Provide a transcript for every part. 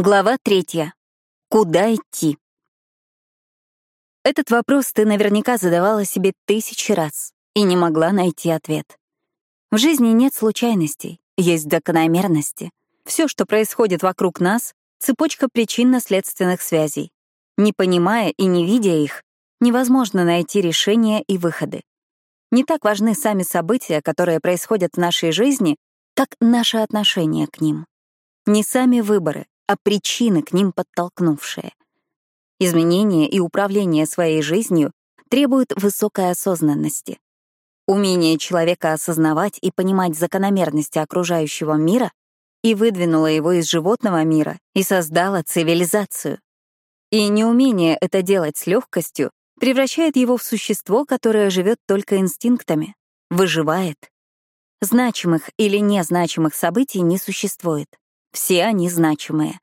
Глава третья. Куда идти? Этот вопрос ты наверняка задавала себе тысячи раз и не могла найти ответ. В жизни нет случайностей, есть закономерности. Все, что происходит вокруг нас — цепочка причинно-следственных связей. Не понимая и не видя их, невозможно найти решения и выходы. Не так важны сами события, которые происходят в нашей жизни, как наше отношение к ним. Не сами выборы, а причины, к ним подтолкнувшие. Изменение и управление своей жизнью требуют высокой осознанности. Умение человека осознавать и понимать закономерности окружающего мира и выдвинуло его из животного мира и создало цивилизацию. И неумение это делать с легкостью превращает его в существо, которое живет только инстинктами, выживает. Значимых или незначимых событий не существует. Все они значимые.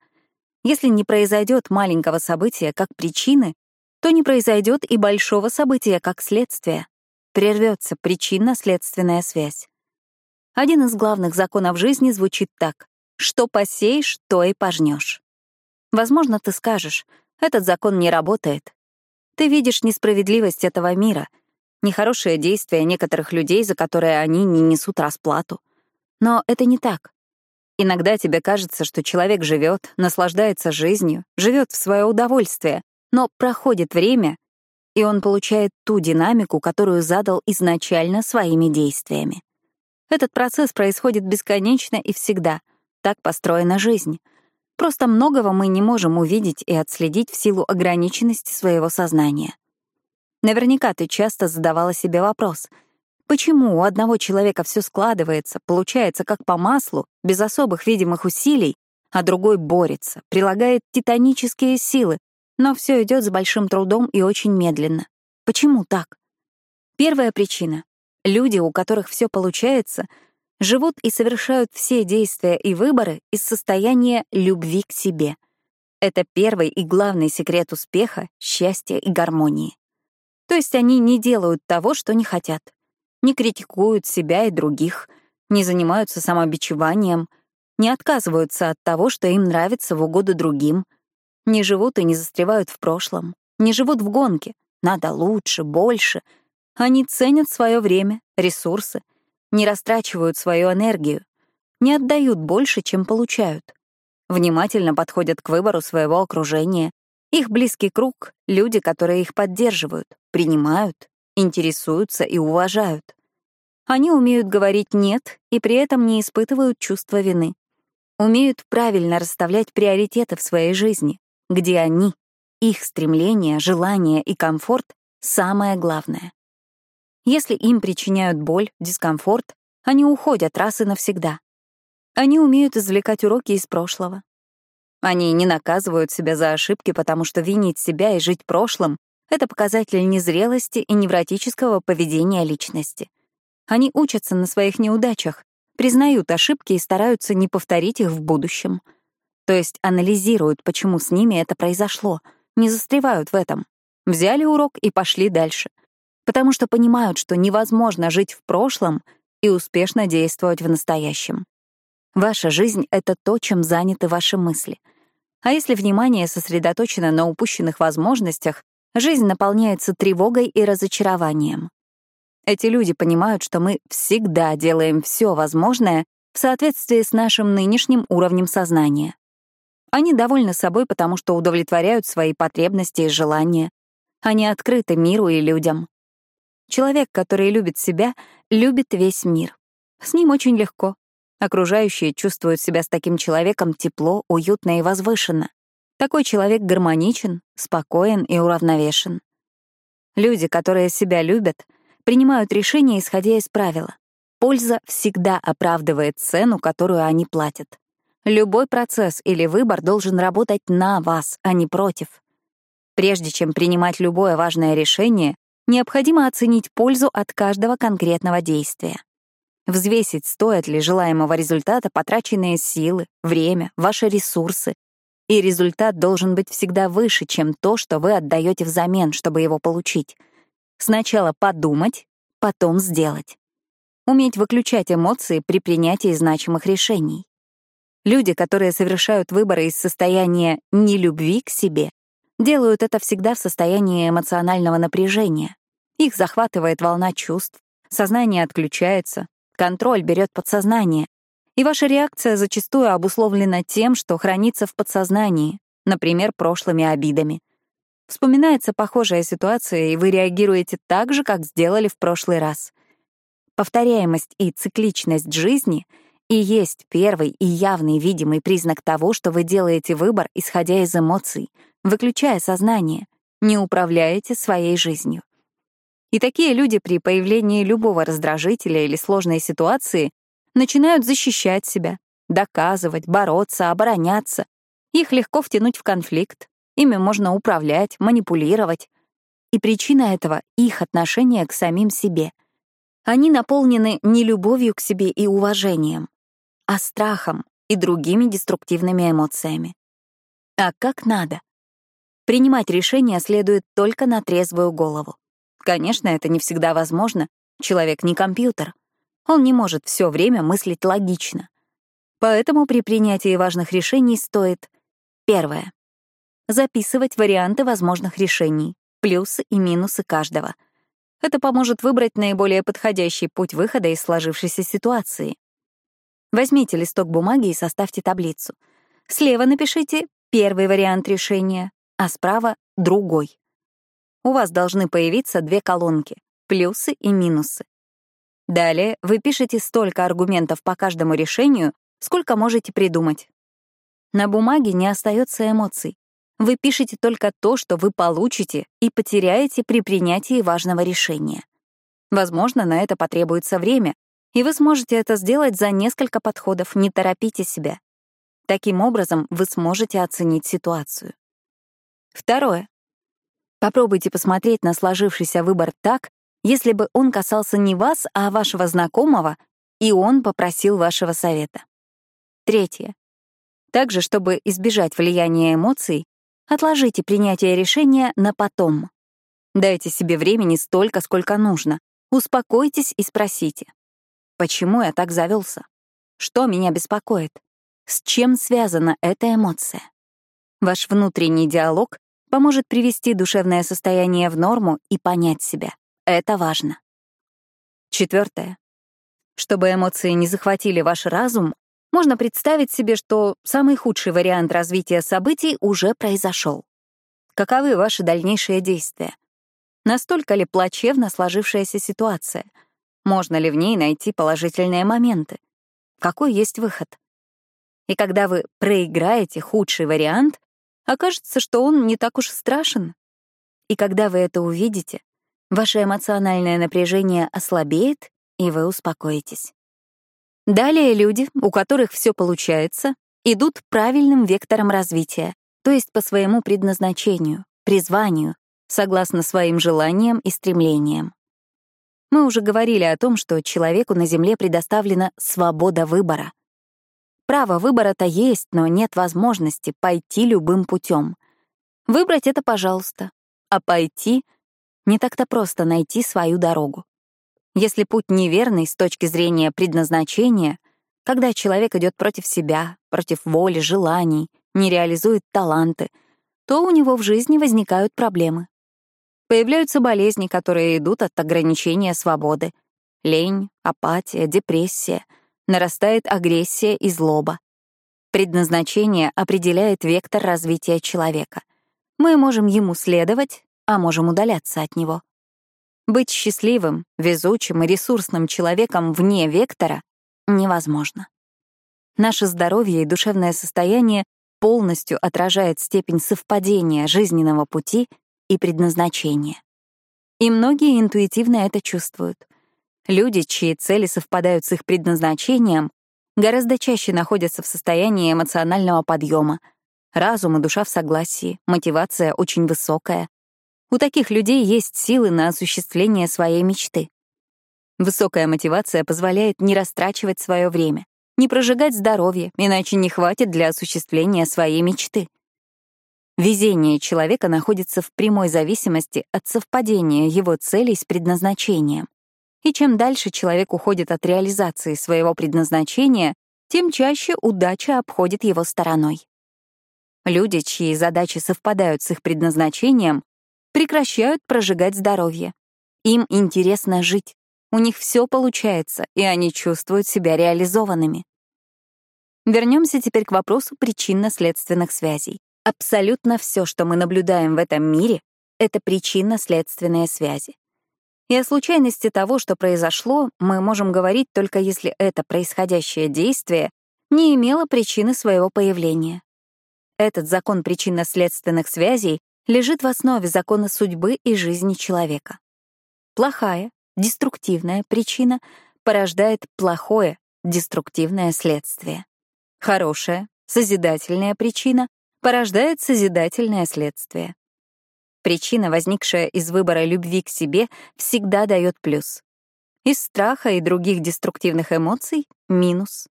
Если не произойдет маленького события как причины, то не произойдет и большого события как следствие. Прервется причинно-следственная связь. Один из главных законов жизни звучит так. Что посеешь, то и пожнешь. Возможно, ты скажешь, этот закон не работает. Ты видишь несправедливость этого мира, нехорошие действия некоторых людей, за которые они не несут расплату. Но это не так. Иногда тебе кажется, что человек живет, наслаждается жизнью, живет в свое удовольствие, но проходит время, и он получает ту динамику, которую задал изначально своими действиями. Этот процесс происходит бесконечно и всегда. Так построена жизнь. Просто многого мы не можем увидеть и отследить в силу ограниченности своего сознания. Наверняка ты часто задавала себе вопрос — Почему у одного человека все складывается, получается как по маслу, без особых видимых усилий, а другой борется, прилагает титанические силы, но все идет с большим трудом и очень медленно? Почему так? Первая причина — люди, у которых все получается, живут и совершают все действия и выборы из состояния любви к себе. Это первый и главный секрет успеха, счастья и гармонии. То есть они не делают того, что не хотят не критикуют себя и других, не занимаются самобичеванием, не отказываются от того, что им нравится в угоду другим, не живут и не застревают в прошлом, не живут в гонке. Надо лучше, больше. Они ценят свое время, ресурсы, не растрачивают свою энергию, не отдают больше, чем получают. Внимательно подходят к выбору своего окружения. Их близкий круг — люди, которые их поддерживают, принимают, интересуются и уважают. Они умеют говорить «нет» и при этом не испытывают чувства вины. Умеют правильно расставлять приоритеты в своей жизни, где они, их стремления, желания и комфорт — самое главное. Если им причиняют боль, дискомфорт, они уходят раз и навсегда. Они умеют извлекать уроки из прошлого. Они не наказывают себя за ошибки, потому что винить себя и жить прошлым — это показатель незрелости и невротического поведения личности. Они учатся на своих неудачах, признают ошибки и стараются не повторить их в будущем. То есть анализируют, почему с ними это произошло, не застревают в этом. Взяли урок и пошли дальше. Потому что понимают, что невозможно жить в прошлом и успешно действовать в настоящем. Ваша жизнь — это то, чем заняты ваши мысли. А если внимание сосредоточено на упущенных возможностях, жизнь наполняется тревогой и разочарованием. Эти люди понимают, что мы всегда делаем все возможное в соответствии с нашим нынешним уровнем сознания. Они довольны собой, потому что удовлетворяют свои потребности и желания. Они открыты миру и людям. Человек, который любит себя, любит весь мир. С ним очень легко. Окружающие чувствуют себя с таким человеком тепло, уютно и возвышенно. Такой человек гармоничен, спокоен и уравновешен. Люди, которые себя любят, принимают решения, исходя из правила. Польза всегда оправдывает цену, которую они платят. Любой процесс или выбор должен работать на вас, а не против. Прежде чем принимать любое важное решение, необходимо оценить пользу от каждого конкретного действия. Взвесить, стоят ли желаемого результата потраченные силы, время, ваши ресурсы. И результат должен быть всегда выше, чем то, что вы отдаете взамен, чтобы его получить — Сначала подумать, потом сделать. Уметь выключать эмоции при принятии значимых решений. Люди, которые совершают выборы из состояния нелюбви к себе, делают это всегда в состоянии эмоционального напряжения. Их захватывает волна чувств, сознание отключается, контроль берет подсознание, и ваша реакция зачастую обусловлена тем, что хранится в подсознании, например, прошлыми обидами. Вспоминается похожая ситуация, и вы реагируете так же, как сделали в прошлый раз. Повторяемость и цикличность жизни и есть первый и явный видимый признак того, что вы делаете выбор, исходя из эмоций, выключая сознание, не управляете своей жизнью. И такие люди при появлении любого раздражителя или сложной ситуации начинают защищать себя, доказывать, бороться, обороняться. Их легко втянуть в конфликт, ими можно управлять, манипулировать. И причина этого — их отношение к самим себе. Они наполнены не любовью к себе и уважением, а страхом и другими деструктивными эмоциями. А как надо? Принимать решения следует только на трезвую голову. Конечно, это не всегда возможно, человек не компьютер — он не может все время мыслить логично. Поэтому при принятии важных решений стоит первое записывать варианты возможных решений, плюсы и минусы каждого. Это поможет выбрать наиболее подходящий путь выхода из сложившейся ситуации. Возьмите листок бумаги и составьте таблицу. Слева напишите первый вариант решения, а справа — другой. У вас должны появиться две колонки — плюсы и минусы. Далее вы пишете столько аргументов по каждому решению, сколько можете придумать. На бумаге не остается эмоций. Вы пишете только то, что вы получите и потеряете при принятии важного решения. Возможно, на это потребуется время, и вы сможете это сделать за несколько подходов, не торопите себя. Таким образом, вы сможете оценить ситуацию. Второе. Попробуйте посмотреть на сложившийся выбор так, если бы он касался не вас, а вашего знакомого, и он попросил вашего совета. Третье. Также, чтобы избежать влияния эмоций, отложите принятие решения на потом. Дайте себе времени столько, сколько нужно. Успокойтесь и спросите. Почему я так завелся? Что меня беспокоит? С чем связана эта эмоция? Ваш внутренний диалог поможет привести душевное состояние в норму и понять себя. Это важно. Четвертое. Чтобы эмоции не захватили ваш разум, можно представить себе, что самый худший вариант развития событий уже произошел. Каковы ваши дальнейшие действия? Настолько ли плачевна сложившаяся ситуация? Можно ли в ней найти положительные моменты? Какой есть выход? И когда вы проиграете худший вариант, окажется, что он не так уж страшен. И когда вы это увидите, Ваше эмоциональное напряжение ослабеет, и вы успокоитесь. Далее люди, у которых все получается, идут правильным вектором развития, то есть по своему предназначению, призванию, согласно своим желаниям и стремлениям. Мы уже говорили о том, что человеку на Земле предоставлена свобода выбора. Право выбора-то есть, но нет возможности пойти любым путем. Выбрать это, пожалуйста, а пойти не так-то просто найти свою дорогу. Если путь неверный с точки зрения предназначения, когда человек идет против себя, против воли, желаний, не реализует таланты, то у него в жизни возникают проблемы. Появляются болезни, которые идут от ограничения свободы. Лень, апатия, депрессия, нарастает агрессия и злоба. Предназначение определяет вектор развития человека. Мы можем ему следовать а можем удаляться от него. Быть счастливым, везучим и ресурсным человеком вне вектора невозможно. Наше здоровье и душевное состояние полностью отражает степень совпадения жизненного пути и предназначения. И многие интуитивно это чувствуют. Люди, чьи цели совпадают с их предназначением, гораздо чаще находятся в состоянии эмоционального подъема. Разум и душа в согласии, мотивация очень высокая, у таких людей есть силы на осуществление своей мечты. Высокая мотивация позволяет не растрачивать свое время, не прожигать здоровье, иначе не хватит для осуществления своей мечты. Везение человека находится в прямой зависимости от совпадения его целей с предназначением. И чем дальше человек уходит от реализации своего предназначения, тем чаще удача обходит его стороной. Люди, чьи задачи совпадают с их предназначением, прекращают прожигать здоровье. Им интересно жить, у них все получается, и они чувствуют себя реализованными. Вернемся теперь к вопросу причинно-следственных связей. Абсолютно все, что мы наблюдаем в этом мире, это причинно-следственные связи. И о случайности того, что произошло, мы можем говорить только если это происходящее действие не имело причины своего появления. Этот закон причинно-следственных связей лежит в основе закона судьбы и жизни человека. Плохая, деструктивная причина порождает плохое, деструктивное следствие. Хорошая, созидательная причина порождает созидательное следствие. Причина, возникшая из выбора любви к себе, всегда дает плюс. Из страха и других деструктивных эмоций — минус.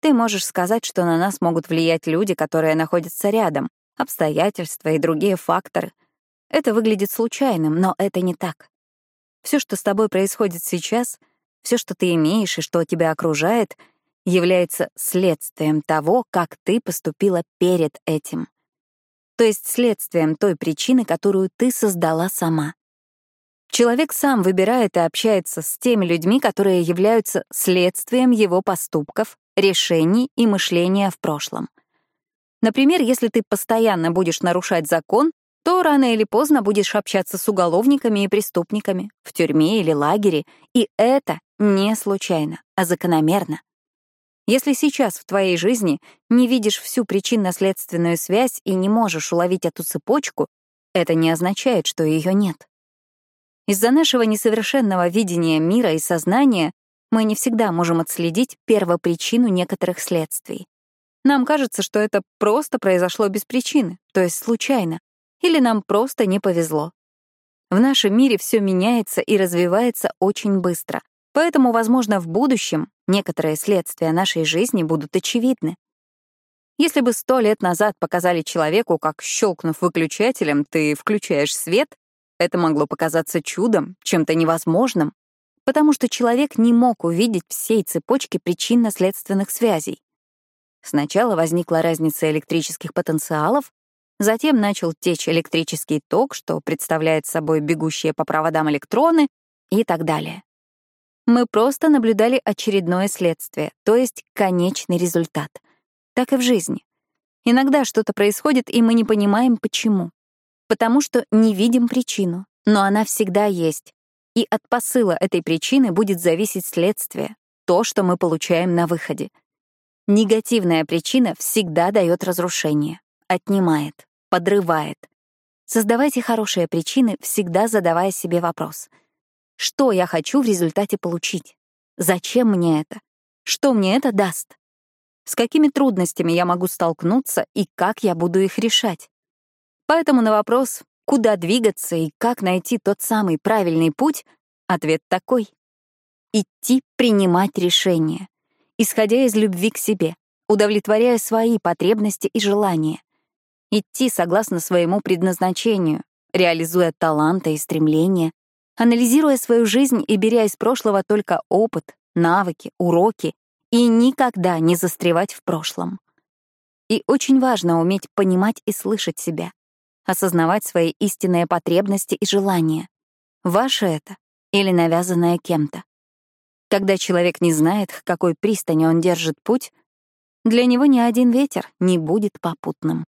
Ты можешь сказать, что на нас могут влиять люди, которые находятся рядом, обстоятельства и другие факторы. Это выглядит случайным, но это не так. Все, что с тобой происходит сейчас, все, что ты имеешь и что тебя окружает, является следствием того, как ты поступила перед этим то есть следствием той причины, которую ты создала сама. Человек сам выбирает и общается с теми людьми, которые являются следствием его поступков, решений и мышления в прошлом. Например, если ты постоянно будешь нарушать закон, то рано или поздно будешь общаться с уголовниками и преступниками в тюрьме или лагере, и это не случайно, а закономерно. Если сейчас в твоей жизни не видишь всю причинно-следственную связь и не можешь уловить эту цепочку, это не означает, что ее нет. Из-за нашего несовершенного видения мира и сознания мы не всегда можем отследить первопричину некоторых следствий. Нам кажется, что это просто произошло без причины, то есть случайно, или нам просто не повезло. В нашем мире все меняется и развивается очень быстро, поэтому, возможно, в будущем некоторые следствия нашей жизни будут очевидны. Если бы сто лет назад показали человеку, как, щелкнув выключателем, ты включаешь свет, это могло показаться чудом, чем-то невозможным, потому что человек не мог увидеть всей цепочки причинно-следственных связей. Сначала возникла разница электрических потенциалов, затем начал течь электрический ток, что представляет собой бегущие по проводам электроны и так далее. Мы просто наблюдали очередное следствие, то есть конечный результат. Так и в жизни. Иногда что-то происходит, и мы не понимаем, почему. Потому что не видим причину, но она всегда есть. И от посыла этой причины будет зависеть следствие, то, что мы получаем на выходе. Негативная причина всегда дает разрушение, отнимает, подрывает. Создавайте хорошие причины, всегда задавая себе вопрос — что я хочу в результате получить? Зачем мне это? Что мне это даст? С какими трудностями я могу столкнуться и как я буду их решать? Поэтому на вопрос, куда двигаться и как найти тот самый правильный путь, ответ такой. Идти принимать решения, исходя из любви к себе, удовлетворяя свои потребности и желания. Идти согласно своему предназначению, реализуя таланты и стремления, анализируя свою жизнь и беря из прошлого только опыт, навыки, уроки и никогда не застревать в прошлом. И очень важно уметь понимать и слышать себя, осознавать свои истинные потребности и желания. Ваше это или навязанное кем-то. Когда человек не знает, к какой пристани он держит путь, для него ни один ветер не будет попутным.